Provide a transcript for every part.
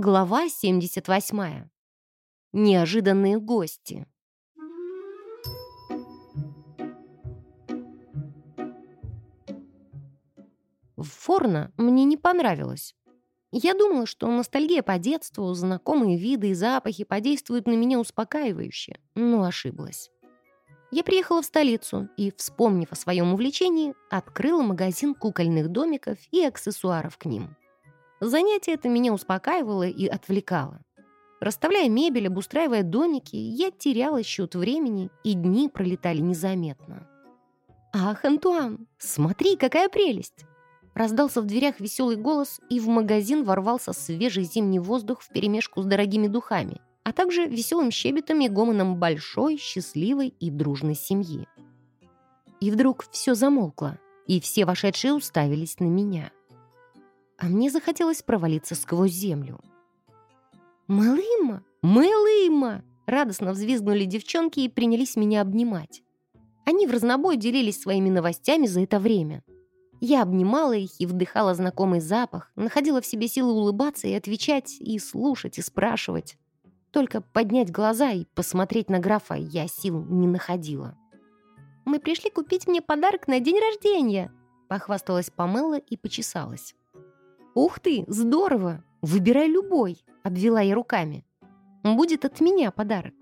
Глава 78. Неожиданные гости. В Форно мне не понравилось. Я думала, что ностальгия по детству, знакомые виды и запахи подействуют на меня успокаивающе, но ошиблась. Я приехала в столицу и, вспомнив о своем увлечении, открыла магазин кукольных домиков и аксессуаров к ним. Занятие это меня успокаивало и отвлекало. Расставляя мебель, обустраивая домики, я теряла счет времени, и дни пролетали незаметно. «Ах, Антуан, смотри, какая прелесть!» Раздался в дверях веселый голос, и в магазин ворвался свежий зимний воздух вперемешку с дорогими духами, а также веселым щебетом и гомоном большой, счастливой и дружной семьи. И вдруг все замолкло, и все вошедшие уставились на меня а мне захотелось провалиться сквозь землю. «Мэлыма! Мэлыма!» Радостно взвизгнули девчонки и принялись меня обнимать. Они в разнобой делились своими новостями за это время. Я обнимала их и вдыхала знакомый запах, находила в себе силы улыбаться и отвечать, и слушать, и спрашивать. Только поднять глаза и посмотреть на графа я сил не находила. «Мы пришли купить мне подарок на день рождения», похвасталась Памела и почесалась. «Ух ты, здорово! Выбирай любой!» — обвела я руками. «Будет от меня подарок».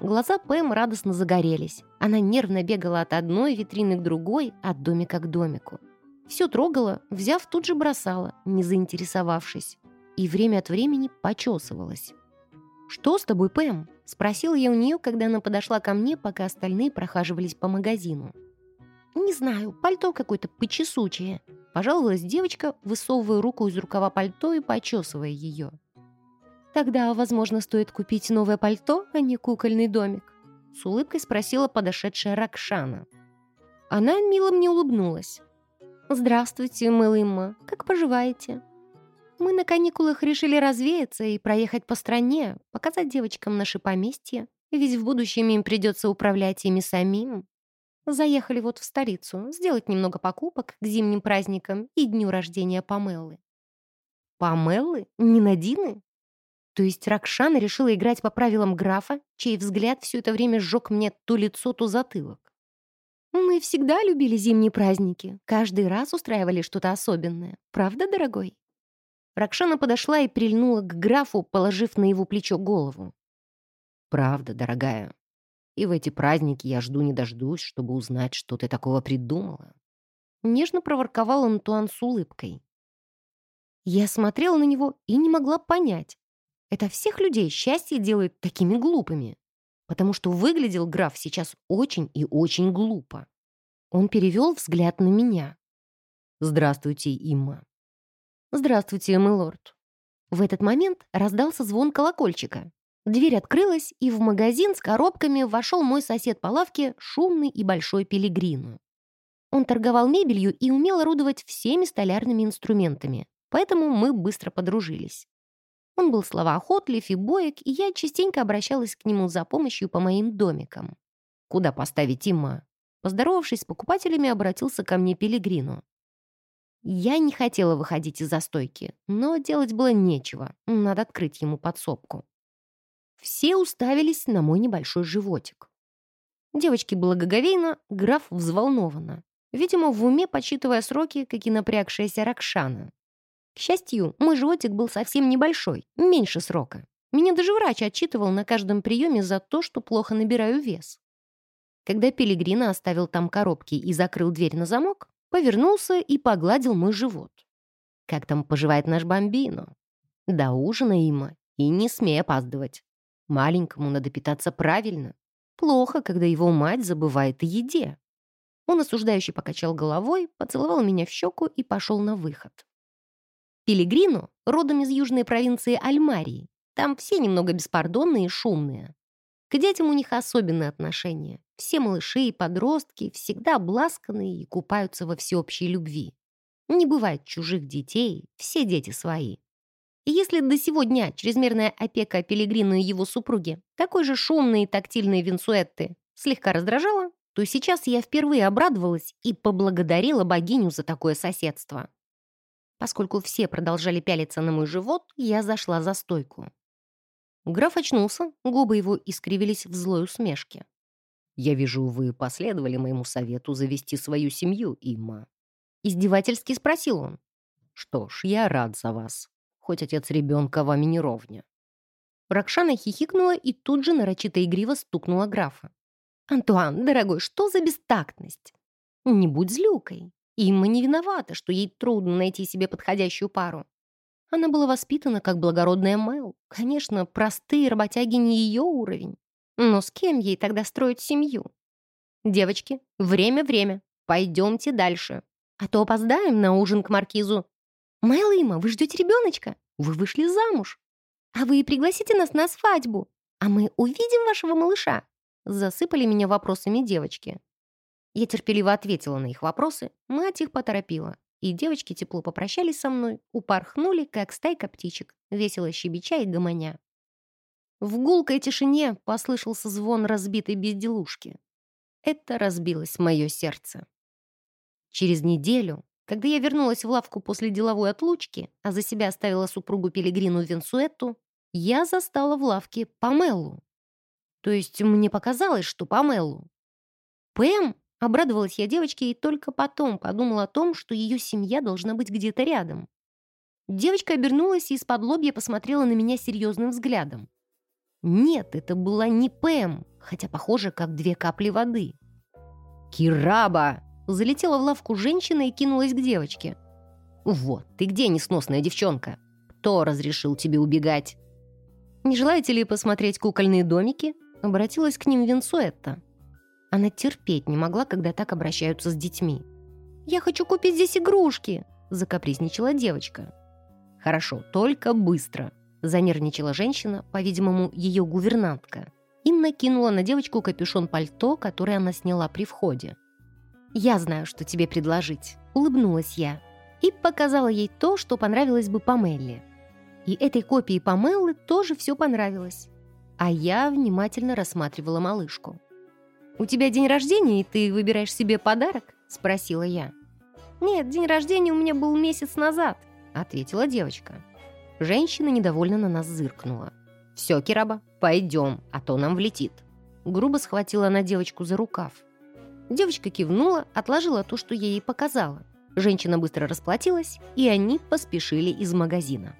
Глаза Пэм радостно загорелись. Она нервно бегала от одной витрины к другой, от домика к домику. Все трогала, взяв, тут же бросала, не заинтересовавшись. И время от времени почесывалась. «Что с тобой, Пэм?» — спросила я у нее, когда она подошла ко мне, пока остальные прохаживались по магазину. «Не знаю, пальто какое-то почесучее», Пожаловалась девочка, высовывая руку из рукава пальто и почесывая ее. «Тогда, возможно, стоит купить новое пальто, а не кукольный домик?» С улыбкой спросила подошедшая Ракшана. Она мило мне улыбнулась. «Здравствуйте, Мэлымма, как поживаете?» «Мы на каникулах решили развеяться и проехать по стране, показать девочкам наши поместья, ведь в будущем им придется управлять ими самим. Заехали вот в столицу, сделать немного покупок к зимним праздникам и дню рождения Памеллы. Памеллы? Не Надины? То есть Ракшана решила играть по правилам графа, чей взгляд все это время сжег мне то лицо, то затылок. Мы всегда любили зимние праздники, каждый раз устраивали что-то особенное. Правда, дорогой? Ракшана подошла и прильнула к графу, положив на его плечо голову. «Правда, дорогая, и в эти праздники я жду не дождусь, чтобы узнать, что ты такого придумала». Нежно проворковал Антуан с улыбкой. Я смотрела на него и не могла понять. Это всех людей счастье делает такими глупыми. Потому что выглядел граф сейчас очень и очень глупо. Он перевел взгляд на меня. «Здравствуйте, Имма». «Здравствуйте, милорд». В этот момент раздался звон колокольчика. Дверь открылась, и в магазин с коробками вошел мой сосед по лавке, шумный и большой пилигрину. Он торговал мебелью и умел орудовать всеми столярными инструментами, поэтому мы быстро подружились. Он был словоохотлив и боек, и я частенько обращалась к нему за помощью по моим домикам. «Куда поставить Имма?» Поздоровавшись с покупателями, обратился ко мне Пилигрину. Я не хотела выходить из застойки, но делать было нечего, надо открыть ему подсобку. Все уставились на мой небольшой животик. Девочки благоговейно, граф взволнованно. Видимо, в уме подсчитывая сроки, как и напрягшаяся Ракшана. К счастью, мой животик был совсем небольшой, меньше срока. Меня даже врач отчитывал на каждом приеме за то, что плохо набираю вес. Когда Пелегрина оставил там коробки и закрыл дверь на замок, повернулся и погладил мой живот. «Как там поживает наш бомбино?» «До ужина, Има, и не смей опаздывать». Маленькому надо питаться правильно. Плохо, когда его мать забывает о еде. Он осуждающе покачал головой, поцеловал меня в щеку и пошел на выход. Пилигрину родом из южной провинции Альмарии. Там все немного беспардонные и шумные. К детям у них особенные отношения. Все малыши и подростки всегда обласканы и купаются во всеобщей любви. Не бывает чужих детей, все дети свои. И если до сего дня чрезмерная опека Пелегрина и его супруги, такой же шумные и тактильные Винсуэтты, слегка раздражала, то сейчас я впервые обрадовалась и поблагодарила богиню за такое соседство. Поскольку все продолжали пялиться на мой живот, я зашла за стойку. Граф очнулся, губы его искривились в злой усмешке. «Я вижу, вы последовали моему совету завести свою семью, Имма». Издевательски спросил он. «Что ж, я рад за вас. Хоть отец ребенка вами не ровня». Ракшана хихикнула и тут же нарочито игриво стукнула графа. «Антуан, дорогой, что за бестактность? Не будь злюкой. Имма не виновата, что ей трудно найти себе подходящую пару. Она была воспитана как благородная Мэл. Конечно, простые работяги не ее уровень. Но с кем ей тогда строить семью? Девочки, время-время. Пойдемте дальше. А то опоздаем на ужин к маркизу. Мэл Има, вы ждете ребеночка? Вы вышли замуж. А вы пригласите нас на свадьбу. А мы увидим вашего малыша. Засыпали меня вопросами девочки. Я терпеливо ответила на их вопросы, мать их поторопила и девочки тепло попрощались со мной, упорхнули, как стайка птичек, весело щебеча и гомоня. В гулкой тишине послышался звон разбитой безделушки. Это разбилось мое сердце. Через неделю, когда я вернулась в лавку после деловой отлучки, а за себя оставила супругу Пелегрину Венсуэту, я застала в лавке Памелу. То есть мне показалось, что Памелу. Пэм Обрадовалась я девочке и только потом подумала о том, что ее семья должна быть где-то рядом. Девочка обернулась и из-под лобья посмотрела на меня серьезным взглядом. Нет, это была не Пэм, хотя похоже, как две капли воды. «Кираба!» Залетела в лавку женщина и кинулась к девочке. «Вот, ты где, несносная девчонка? Кто разрешил тебе убегать?» «Не желаете ли посмотреть кукольные домики?» Обратилась к ним Винсуэтта. Она терпеть не могла, когда так обращаются с детьми. «Я хочу купить здесь игрушки!» – закапризничала девочка. «Хорошо, только быстро!» – занервничала женщина, по-видимому, ее гувернантка. И накинула на девочку капюшон пальто, которое она сняла при входе. «Я знаю, что тебе предложить», – улыбнулась я. И показала ей то, что понравилось бы Памелле. И этой копии Памеллы тоже все понравилось. А я внимательно рассматривала малышку. «У тебя день рождения, и ты выбираешь себе подарок?» — спросила я. «Нет, день рождения у меня был месяц назад», — ответила девочка. Женщина недовольно на нас зыркнула. «Все, Кираба, пойдем, а то нам влетит». Грубо схватила она девочку за рукав. Девочка кивнула, отложила то, что я ей показала. Женщина быстро расплатилась, и они поспешили из магазина.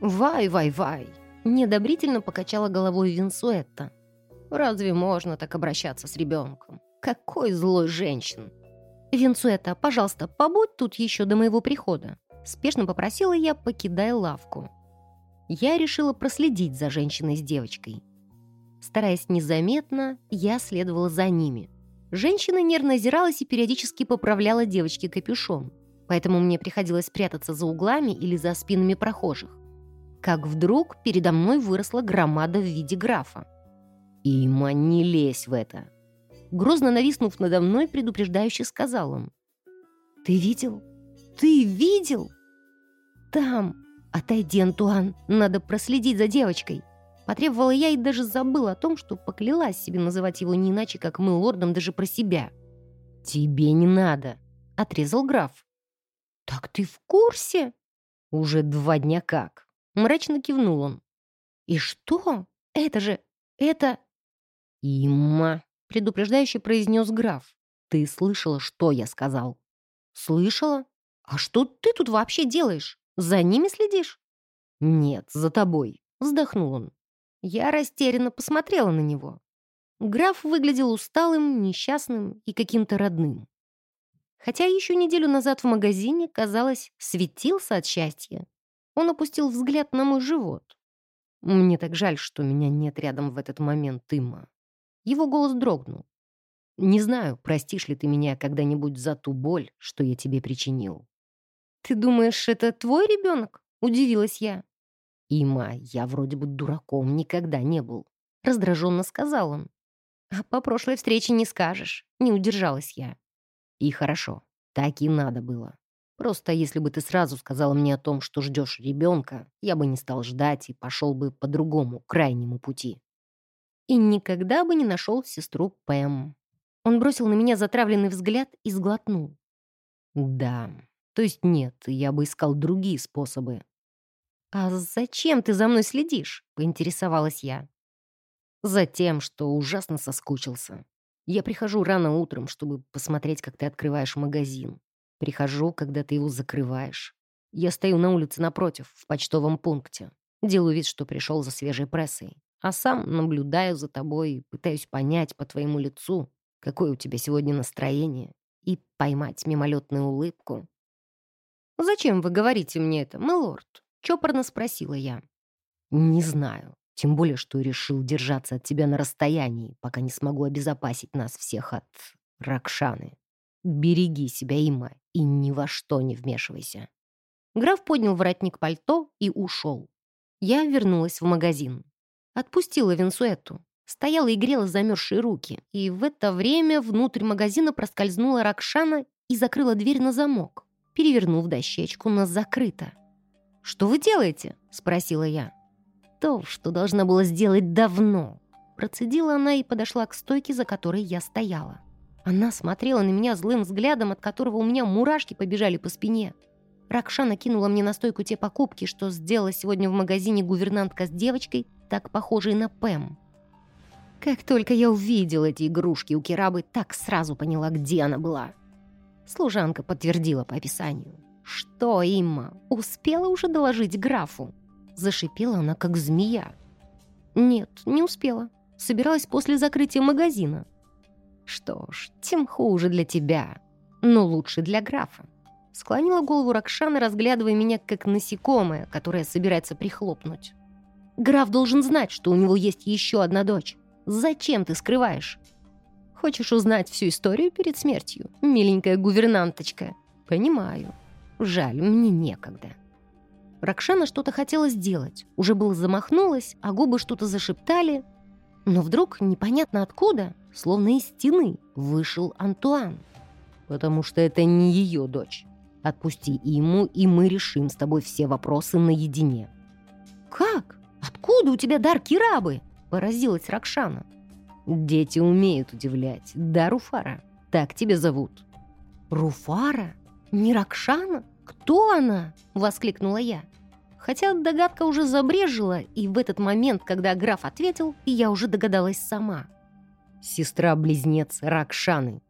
«Вай, вай, вай!» Недобрительно покачала головой Винсуэтта. Разве можно так обращаться с ребенком? Какой злой женщин!» «Винцуэта, пожалуйста, побудь тут еще до моего прихода», спешно попросила я, покидая лавку. Я решила проследить за женщиной с девочкой. Стараясь незаметно, я следовала за ними. Женщина нервно озиралась и периодически поправляла девочке капюшон, поэтому мне приходилось прятаться за углами или за спинами прохожих. Как вдруг передо мной выросла громада в виде графа. «Има, не лезь в это!» Грозно нависнув надо мной, предупреждающе сказал он. «Ты видел? Ты видел?» «Там! Отойди, Антуан! Надо проследить за девочкой!» Потребовала я и даже забыла о том, что поклялась себе называть его не иначе, как мы лордом даже про себя. «Тебе не надо!» — отрезал граф. «Так ты в курсе?» «Уже два дня как!» — мрачно кивнул он. «И что? Это же... Это...» «Имма», — предупреждающе произнес граф, «ты слышала, что я сказал?» «Слышала? А что ты тут вообще делаешь? За ними следишь?» «Нет, за тобой», — вздохнул он. Я растерянно посмотрела на него. Граф выглядел усталым, несчастным и каким-то родным. Хотя еще неделю назад в магазине, казалось, светился от счастья. Он опустил взгляд на мой живот. Мне так жаль, что меня нет рядом в этот момент, Имма. Его голос дрогнул. «Не знаю, простишь ли ты меня когда-нибудь за ту боль, что я тебе причинил». «Ты думаешь, это твой ребенок?» — удивилась я. «Има, я вроде бы дураком никогда не был», — раздраженно сказал он. «А по прошлой встрече не скажешь», — не удержалась я. «И хорошо, так и надо было. Просто если бы ты сразу сказала мне о том, что ждешь ребенка, я бы не стал ждать и пошел бы по другому, крайнему пути и никогда бы не нашел сестру Пэм. Он бросил на меня затравленный взгляд и сглотнул. «Да, То есть нет, я бы искал другие способы. «А зачем ты за мной следишь?» — поинтересовалась я. Затем, что ужасно соскучился. Я прихожу рано утром, чтобы посмотреть, как ты открываешь магазин. Прихожу, когда ты его закрываешь. Я стою на улице напротив, в почтовом пункте. Делаю вид, что пришел за свежей прессой. А сам наблюдаю за тобой и пытаюсь понять по твоему лицу, какое у тебя сегодня настроение, и поймать мимолетную улыбку. «Зачем вы говорите мне это, милорд?» — чопорно спросила я. «Не знаю. Тем более, что решил держаться от тебя на расстоянии, пока не смогу обезопасить нас всех от Ракшаны. Береги себя, Има, и ни во что не вмешивайся». Граф поднял воротник пальто и ушел. Я вернулась в магазин. Отпустила Винсуэту. Стояла и грела замерзшие руки. И в это время внутрь магазина проскользнула Ракшана и закрыла дверь на замок. Перевернув дощечку, нас закрыто. «Что вы делаете?» — спросила я. «То, что должна была сделать давно». Процедила она и подошла к стойке, за которой я стояла. Она смотрела на меня злым взглядом, от которого у меня мурашки побежали по спине. Ракшана кинула мне на стойку те покупки, что сделала сегодня в магазине гувернантка с девочкой, так похожей на Пэм. Как только я увидела эти игрушки у Керабы, так сразу поняла, где она была. Служанка подтвердила по описанию. «Что, Имма, успела уже доложить графу?» Зашипела она, как змея. «Нет, не успела. Собиралась после закрытия магазина». «Что ж, тем хуже для тебя, но лучше для графа. Склонила голову Ракшана, разглядывая меня как насекомое, которое собирается прихлопнуть. «Граф должен знать, что у него есть еще одна дочь. Зачем ты скрываешь?» «Хочешь узнать всю историю перед смертью, миленькая гувернанточка?» «Понимаю. Жаль, мне некогда». Ракшана что-то хотела сделать, уже было замахнулась, а губы что-то зашептали. Но вдруг, непонятно откуда, словно из стены, вышел Антуан. «Потому что это не ее дочь. Отпусти ему, и мы решим с тобой все вопросы наедине». «Как? Откуда у тебя дар Кирабы?» – поразилась Ракшана. «Дети умеют удивлять. Да, Руфара. Так тебя зовут». «Руфара? Не Ракшана? Кто она?» – воскликнула я. Хотя догадка уже забрежила, и в этот момент, когда граф ответил, я уже догадалась сама. «Сестра-близнец Ракшаны»,